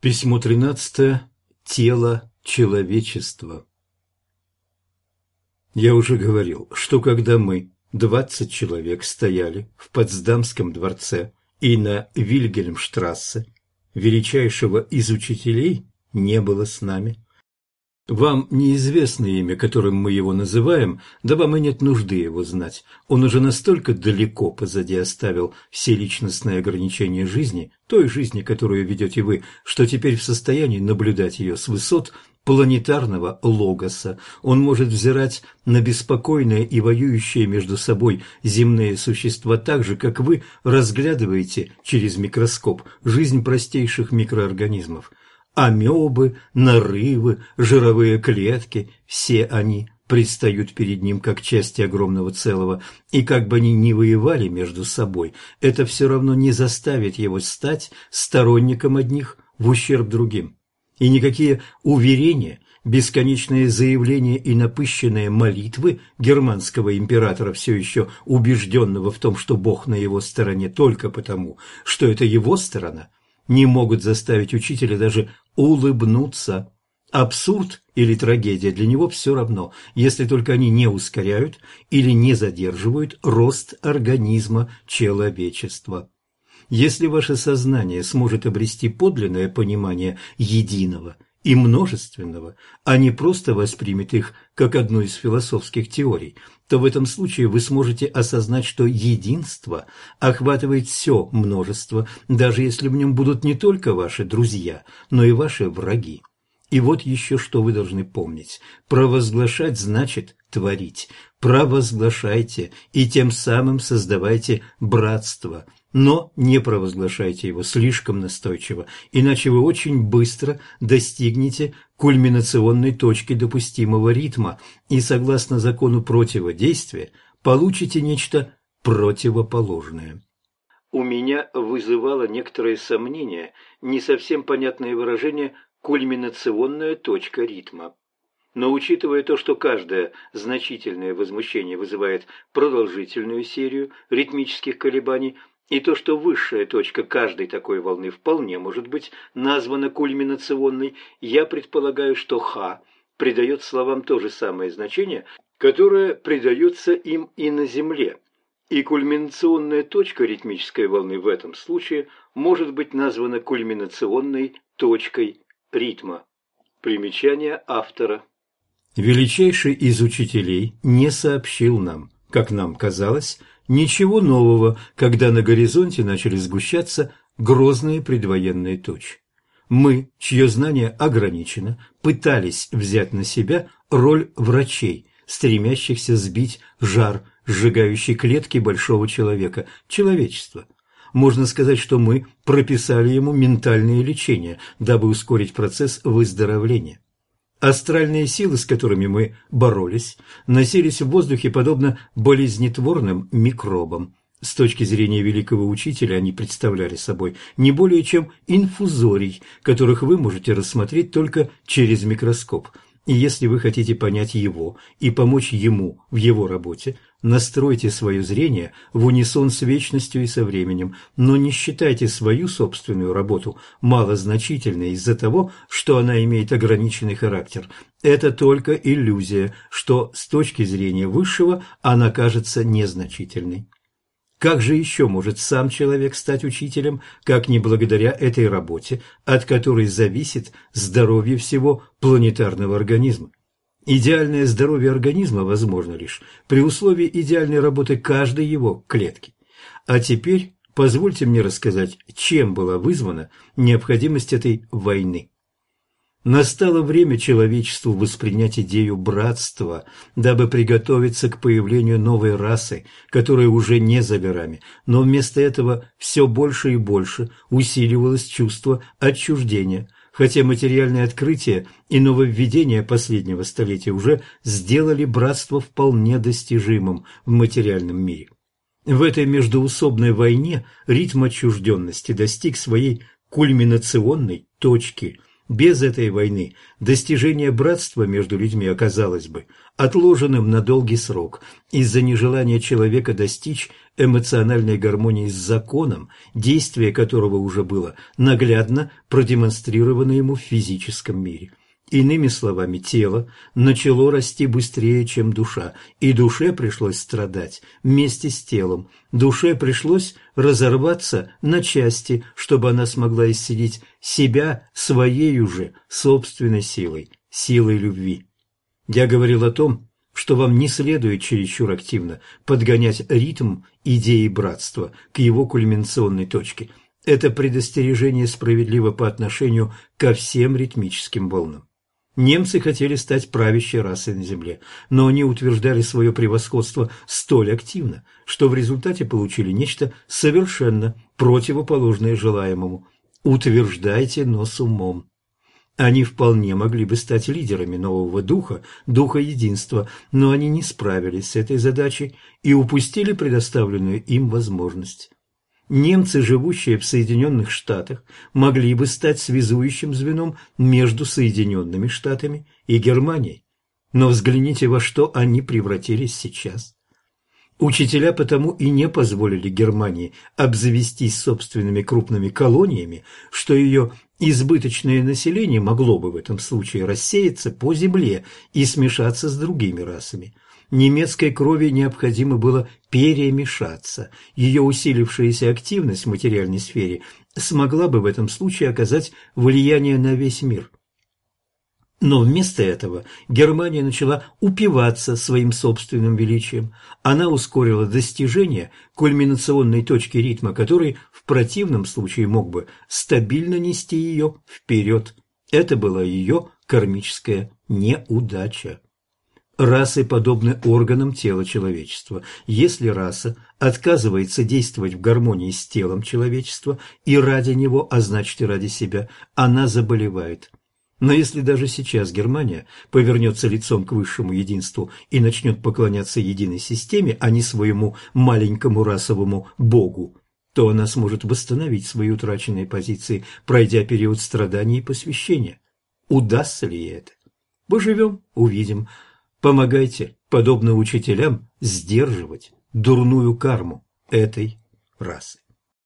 Письмо 13. Тело человечества. Я уже говорил, что когда мы, двадцать человек, стояли в Потсдамском дворце и на Вильгельмштрассе, величайшего из учителей не было с нами. Вам неизвестно имя, которым мы его называем, да вам и нет нужды его знать. Он уже настолько далеко позади оставил все личностные ограничения жизни, той жизни, которую ведете вы, что теперь в состоянии наблюдать ее с высот планетарного логоса. Он может взирать на беспокойные и воюющие между собой земные существа так же, как вы разглядываете через микроскоп жизнь простейших микроорганизмов амебы, нарывы, жировые клетки – все они предстают перед ним как части огромного целого, и как бы они ни воевали между собой, это все равно не заставит его стать сторонником одних в ущерб другим. И никакие уверения, бесконечные заявления и напыщенные молитвы германского императора, все еще убежденного в том, что Бог на его стороне только потому, что это его сторона, не могут заставить учителя даже улыбнуться. Абсурд или трагедия для него все равно, если только они не ускоряют или не задерживают рост организма человечества. Если ваше сознание сможет обрести подлинное понимание единого – и множественного, а не просто воспримет их как одну из философских теорий, то в этом случае вы сможете осознать, что единство охватывает все множество, даже если в нем будут не только ваши друзья, но и ваши враги. И вот еще что вы должны помнить. Провозглашать значит творить. Провозглашайте и тем самым создавайте братство – но не провозглашайте его слишком настойчиво, иначе вы очень быстро достигнете кульминационной точки допустимого ритма и, согласно закону противодействия, получите нечто противоположное. У меня вызывало некоторое сомнение, не совсем понятное выражение «кульминационная точка ритма». Но учитывая то, что каждое значительное возмущение вызывает продолжительную серию ритмических колебаний, и то, что высшая точка каждой такой волны вполне может быть названа кульминационной, я предполагаю, что «х» придает словам то же самое значение, которое придается им и на Земле. И кульминационная точка ритмической волны в этом случае может быть названа кульминационной точкой ритма. Примечание автора. Величайший из учителей не сообщил нам, как нам казалось, Ничего нового, когда на горизонте начали сгущаться грозные предвоенные точки. Мы, чье знание ограничено, пытались взять на себя роль врачей, стремящихся сбить жар, сжигающий клетки большого человека, человечества. Можно сказать, что мы прописали ему ментальное лечение, дабы ускорить процесс выздоровления. Астральные силы, с которыми мы боролись, носились в воздухе подобно болезнетворным микробам. С точки зрения великого учителя они представляли собой не более чем инфузорий, которых вы можете рассмотреть только через микроскоп – и если вы хотите понять его и помочь ему в его работе, настройте свое зрение в унисон с вечностью и со временем, но не считайте свою собственную работу малозначительной из-за того, что она имеет ограниченный характер. Это только иллюзия, что с точки зрения высшего она кажется незначительной. Как же еще может сам человек стать учителем, как не благодаря этой работе, от которой зависит здоровье всего планетарного организма? Идеальное здоровье организма возможно лишь при условии идеальной работы каждой его клетки. А теперь позвольте мне рассказать, чем была вызвана необходимость этой войны. Настало время человечеству воспринять идею братства, дабы приготовиться к появлению новой расы, которая уже не за горами, но вместо этого все больше и больше усиливалось чувство отчуждения, хотя материальные открытия и нововведения последнего столетия уже сделали братство вполне достижимым в материальном мире. В этой междоусобной войне ритм отчужденности достиг своей кульминационной точки – Без этой войны достижение братства между людьми оказалось бы отложенным на долгий срок из-за нежелания человека достичь эмоциональной гармонии с законом, действие которого уже было наглядно продемонстрировано ему в физическом мире. Иными словами, тело начало расти быстрее, чем душа, и душе пришлось страдать вместе с телом. Душе пришлось разорваться на части, чтобы она смогла исцелить себя своей уже собственной силой, силой любви. Я говорил о том, что вам не следует чересчур активно подгонять ритм идеи братства к его кульминационной точке. Это предостережение справедливо по отношению ко всем ритмическим волнам. Немцы хотели стать правящей расой на Земле, но они утверждали свое превосходство столь активно, что в результате получили нечто совершенно противоположное желаемому. Утверждайте, но с умом. Они вполне могли бы стать лидерами нового духа, духа единства, но они не справились с этой задачей и упустили предоставленную им возможность немцы, живущие в Соединенных Штатах, могли бы стать связующим звеном между Соединенными Штатами и Германией. Но взгляните, во что они превратились сейчас. Учителя потому и не позволили Германии обзавестись собственными крупными колониями, что ее избыточное население могло бы в этом случае рассеяться по земле и смешаться с другими расами – немецкой крови необходимо было перемешаться. Ее усилившаяся активность в материальной сфере смогла бы в этом случае оказать влияние на весь мир. Но вместо этого Германия начала упиваться своим собственным величием. Она ускорила достижение кульминационной точки ритма, который в противном случае мог бы стабильно нести ее вперед. Это была ее кармическая неудача. Расы подобны органам тела человечества. Если раса отказывается действовать в гармонии с телом человечества и ради него, а значит и ради себя, она заболевает. Но если даже сейчас Германия повернется лицом к высшему единству и начнет поклоняться единой системе, а не своему маленькому расовому богу, то она сможет восстановить свои утраченные позиции, пройдя период страданий и посвящения. Удастся ли это? Поживем – увидим. Помогайте, подобно учителям, сдерживать дурную карму этой расы.